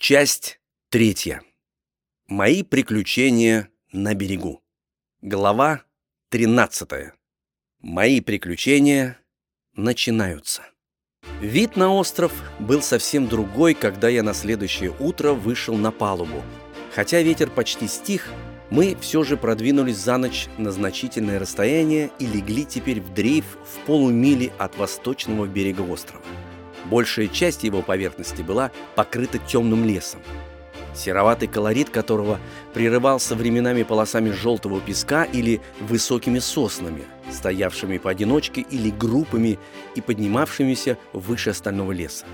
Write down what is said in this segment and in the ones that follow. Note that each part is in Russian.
Часть третья. Мои приключения на берегу. Глава 13. Мои приключения начинаются. Вид на остров был совсем другой, когда я на следующее утро вышел на палубу. Хотя ветер почти стих, мы все же продвинулись за ночь на значительное расстояние и легли теперь в дрейф в полумиле от восточного берега острова. Большая часть его поверхности была покрыта темным лесом, сероватый колорит которого прерывался временами полосами желтого песка или высокими соснами, стоявшими поодиночке или группами и поднимавшимися выше остального леса.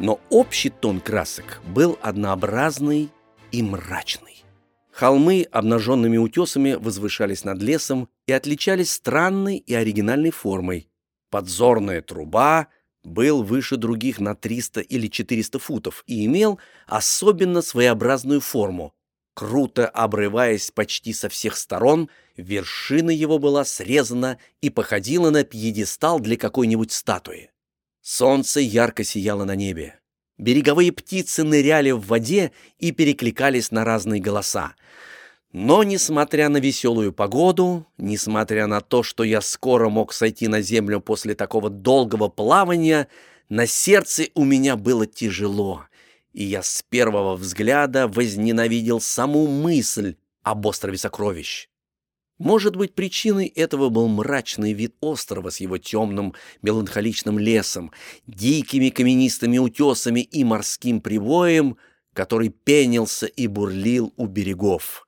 Но общий тон красок был однообразный и мрачный. Холмы обнаженными утесами возвышались над лесом и отличались странной и оригинальной формой. Подзорная труба — был выше других на 300 или 400 футов и имел особенно своеобразную форму. Круто обрываясь почти со всех сторон, вершина его была срезана и походила на пьедестал для какой-нибудь статуи. Солнце ярко сияло на небе. Береговые птицы ныряли в воде и перекликались на разные голоса. Но, несмотря на веселую погоду, несмотря на то, что я скоро мог сойти на землю после такого долгого плавания, на сердце у меня было тяжело, и я с первого взгляда возненавидел саму мысль об острове сокровищ. Может быть, причиной этого был мрачный вид острова с его темным меланхоличным лесом, дикими каменистыми утесами и морским прибоем, который пенился и бурлил у берегов.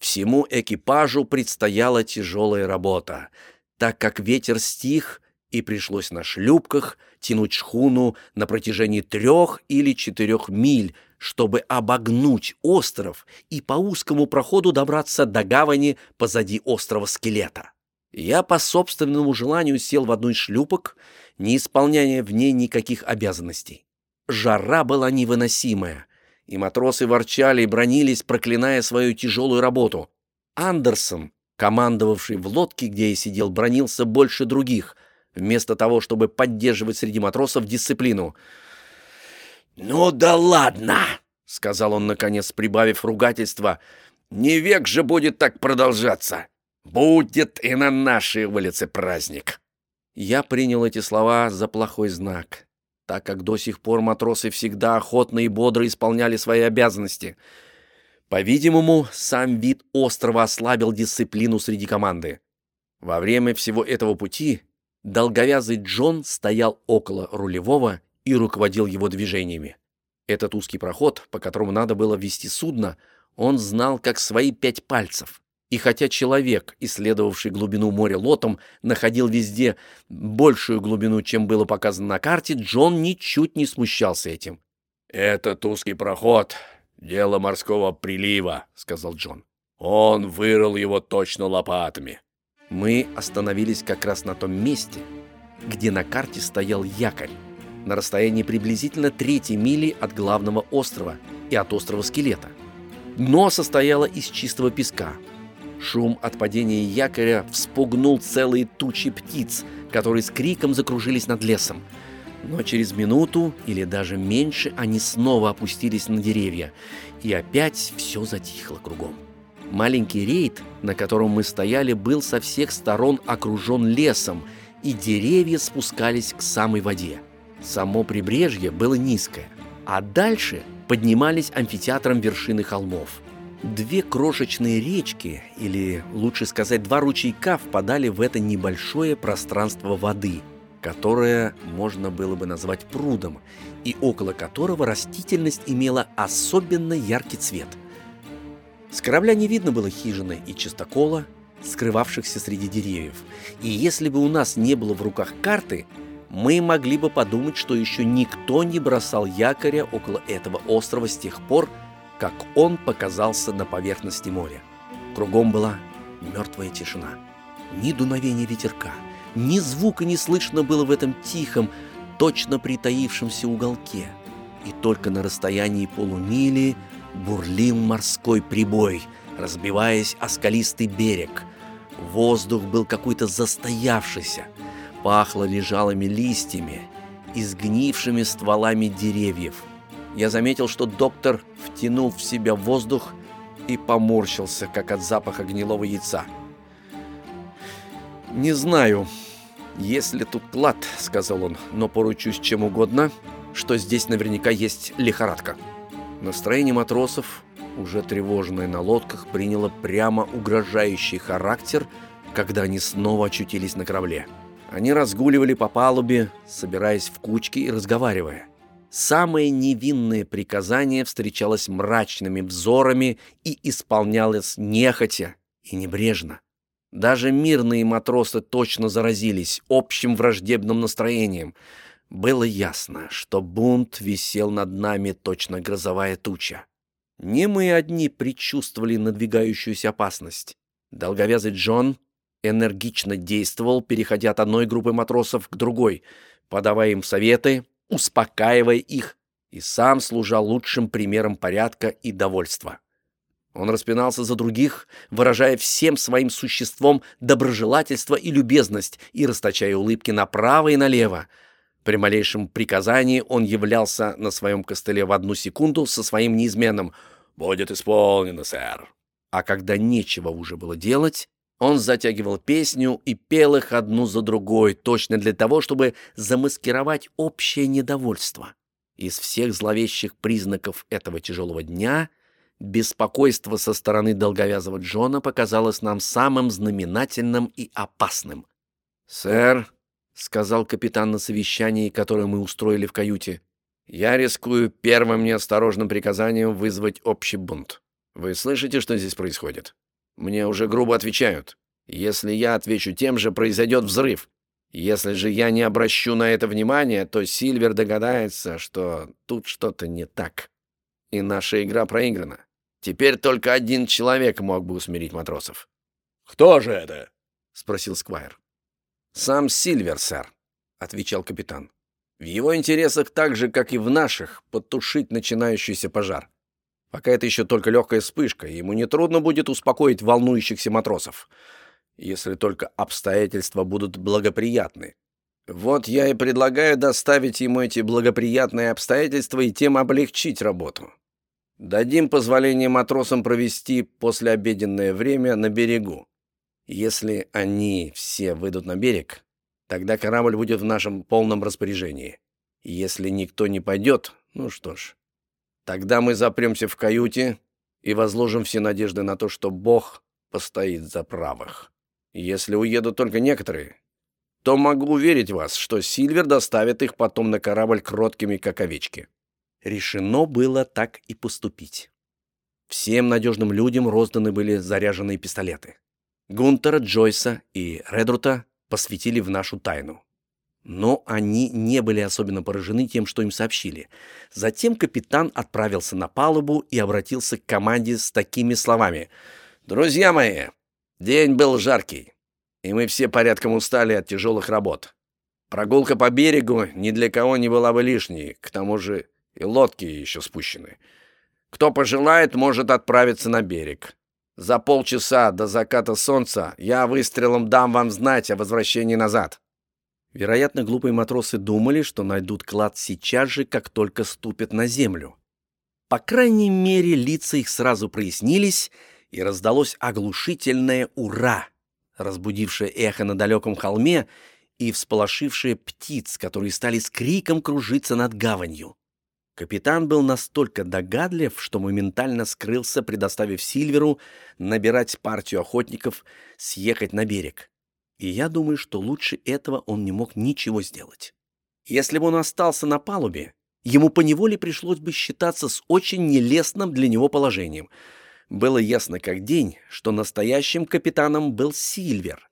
Всему экипажу предстояла тяжелая работа, так как ветер стих, и пришлось на шлюпках тянуть шхуну на протяжении трех или четырех миль, чтобы обогнуть остров и по узкому проходу добраться до гавани позади острова Скелета. Я по собственному желанию сел в одну из шлюпок, не исполняя в ней никаких обязанностей. Жара была невыносимая, и матросы ворчали и бронились, проклиная свою тяжелую работу. Андерсон, командовавший в лодке, где я сидел, бронился больше других, вместо того, чтобы поддерживать среди матросов дисциплину. «Ну да ладно!» — сказал он, наконец, прибавив ругательство. «Не век же будет так продолжаться! Будет и на нашей улице праздник!» Я принял эти слова за плохой знак так как до сих пор матросы всегда охотно и бодро исполняли свои обязанности. По-видимому, сам вид острова ослабил дисциплину среди команды. Во время всего этого пути долговязый Джон стоял около рулевого и руководил его движениями. Этот узкий проход, по которому надо было вести судно, он знал как свои пять пальцев. И хотя человек, исследовавший глубину моря лотом, находил везде большую глубину, чем было показано на карте, Джон ничуть не смущался этим. «Этот узкий проход — дело морского прилива», — сказал Джон. «Он вырыл его точно лопатами». Мы остановились как раз на том месте, где на карте стоял якорь, на расстоянии приблизительно третьей мили от главного острова и от острова Скелета. Дно состояло из чистого песка — Шум от падения якоря вспугнул целые тучи птиц, которые с криком закружились над лесом. Но через минуту или даже меньше они снова опустились на деревья, и опять все затихло кругом. Маленький рейд, на котором мы стояли, был со всех сторон окружен лесом, и деревья спускались к самой воде. Само прибрежье было низкое, а дальше поднимались амфитеатром вершины холмов. Две крошечные речки, или лучше сказать два ручейка, впадали в это небольшое пространство воды, которое можно было бы назвать прудом, и около которого растительность имела особенно яркий цвет. С корабля не видно было хижины и чистокола, скрывавшихся среди деревьев, и если бы у нас не было в руках карты, мы могли бы подумать, что еще никто не бросал якоря около этого острова с тех пор, как он показался на поверхности моря. Кругом была мертвая тишина. Ни дуновения ветерка, ни звука не слышно было в этом тихом, точно притаившемся уголке. И только на расстоянии полумили бурлил морской прибой, разбиваясь о скалистый берег. Воздух был какой-то застоявшийся, пахло лежалыми листьями, изгнившими стволами деревьев – я заметил, что доктор втянул в себя воздух и поморщился, как от запаха гнилого яйца. «Не знаю, есть ли тут клад», — сказал он, — «но поручусь чем угодно, что здесь наверняка есть лихорадка». Настроение матросов, уже тревожное на лодках, приняло прямо угрожающий характер, когда они снова очутились на корабле. Они разгуливали по палубе, собираясь в кучки и разговаривая. Самое невинное приказание встречалось мрачными взорами и исполнялось нехотя и небрежно. Даже мирные матросы точно заразились общим враждебным настроением. Было ясно, что бунт висел над нами точно грозовая туча. Не мы одни предчувствовали надвигающуюся опасность. Долговязый Джон энергично действовал, переходя от одной группы матросов к другой, подавая им советы, успокаивая их, и сам служа лучшим примером порядка и довольства. Он распинался за других, выражая всем своим существом доброжелательство и любезность и расточая улыбки направо и налево. При малейшем приказании он являлся на своем костыле в одну секунду со своим неизменным «Будет исполнено, сэр». А когда нечего уже было делать, он затягивал песню и пел их одну за другой, точно для того, чтобы замаскировать общее недовольство. Из всех зловещих признаков этого тяжелого дня беспокойство со стороны долговязого Джона показалось нам самым знаменательным и опасным. «Сэр», — сказал капитан на совещании, которое мы устроили в каюте, «я рискую первым неосторожным приказанием вызвать общий бунт. Вы слышите, что здесь происходит?» Мне уже грубо отвечают. Если я отвечу тем же, произойдет взрыв. Если же я не обращу на это внимания, то Сильвер догадается, что тут что-то не так. И наша игра проиграна. Теперь только один человек мог бы усмирить матросов. «Кто же это?» — спросил Сквайр. «Сам Сильвер, сэр», — отвечал капитан. «В его интересах так же, как и в наших, потушить начинающийся пожар. Пока это еще только легкая вспышка, и ему нетрудно будет успокоить волнующихся матросов, если только обстоятельства будут благоприятны. Вот я и предлагаю доставить ему эти благоприятные обстоятельства и тем облегчить работу. Дадим позволение матросам провести послеобеденное время на берегу. Если они все выйдут на берег, тогда корабль будет в нашем полном распоряжении. Если никто не пойдет, ну что ж, Тогда мы запремся в каюте и возложим все надежды на то, что Бог постоит за правых. Если уедут только некоторые, то могу уверить вас, что Сильвер доставит их потом на корабль кроткими, как овечки. Решено было так и поступить. Всем надежным людям розданы были заряженные пистолеты. Гунтера, Джойса и Редрута посвятили в нашу тайну. Но они не были особенно поражены тем, что им сообщили. Затем капитан отправился на палубу и обратился к команде с такими словами. «Друзья мои, день был жаркий, и мы все порядком устали от тяжелых работ. Прогулка по берегу ни для кого не была бы лишней, к тому же и лодки еще спущены. Кто пожелает, может отправиться на берег. За полчаса до заката солнца я выстрелом дам вам знать о возвращении назад». Вероятно, глупые матросы думали, что найдут клад сейчас же, как только ступят на землю. По крайней мере, лица их сразу прояснились, и раздалось оглушительное «Ура!», разбудившее эхо на далеком холме и всполошившее птиц, которые стали с криком кружиться над гаванью. Капитан был настолько догадлив, что моментально скрылся, предоставив Сильверу набирать партию охотников съехать на берег и я думаю, что лучше этого он не мог ничего сделать. Если бы он остался на палубе, ему поневоле пришлось бы считаться с очень нелестным для него положением. Было ясно как день, что настоящим капитаном был Сильвер,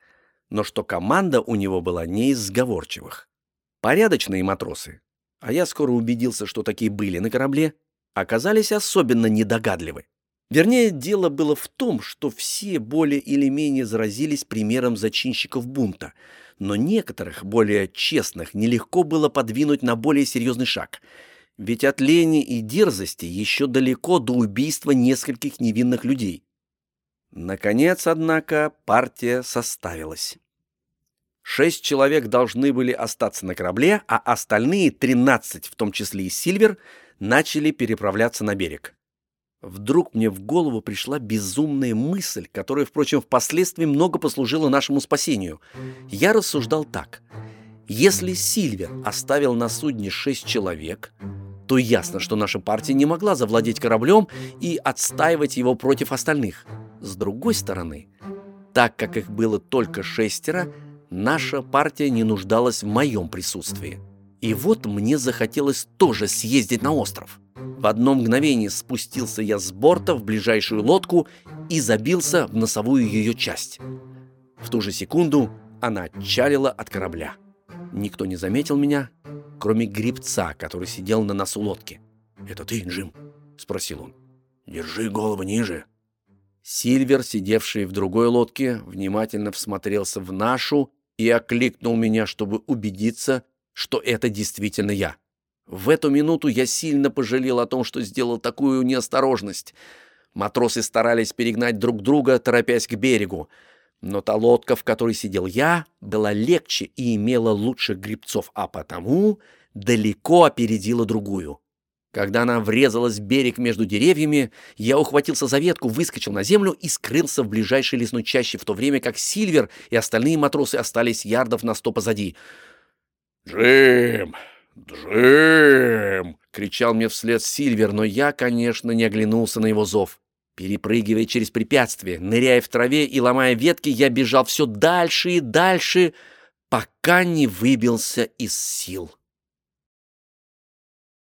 но что команда у него была не из сговорчивых. Порядочные матросы, а я скоро убедился, что такие были на корабле, оказались особенно недогадливы. Вернее, дело было в том, что все более или менее заразились примером зачинщиков бунта, но некоторых, более честных, нелегко было подвинуть на более серьезный шаг. Ведь от лени и дерзости еще далеко до убийства нескольких невинных людей. Наконец, однако, партия составилась. Шесть человек должны были остаться на корабле, а остальные, 13, в том числе и Сильвер, начали переправляться на берег. Вдруг мне в голову пришла безумная мысль, которая, впрочем, впоследствии много послужила нашему спасению. Я рассуждал так. Если Сильвер оставил на судне шесть человек, то ясно, что наша партия не могла завладеть кораблем и отстаивать его против остальных. С другой стороны, так как их было только шестеро, наша партия не нуждалась в моем присутствии. И вот мне захотелось тоже съездить на остров. В одно мгновение спустился я с борта в ближайшую лодку и забился в носовую ее часть. В ту же секунду она отчалила от корабля. Никто не заметил меня, кроме грибца, который сидел на носу лодки. «Это ты, Джим?» — спросил он. «Держи голову ниже». Сильвер, сидевший в другой лодке, внимательно всмотрелся в нашу и окликнул меня, чтобы убедиться, что это действительно я. В эту минуту я сильно пожалел о том, что сделал такую неосторожность. Матросы старались перегнать друг друга, торопясь к берегу. Но та лодка, в которой сидел я, была легче и имела лучших грибцов, а потому далеко опередила другую. Когда она врезалась в берег между деревьями, я ухватился за ветку, выскочил на землю и скрылся в ближайшей лесной чаще, в то время как Сильвер и остальные матросы остались ярдов на сто позади. «Джим! Джим!» — кричал мне вслед Сильвер, но я, конечно, не оглянулся на его зов. Перепрыгивая через препятствия, ныряя в траве и ломая ветки, я бежал все дальше и дальше, пока не выбился из сил.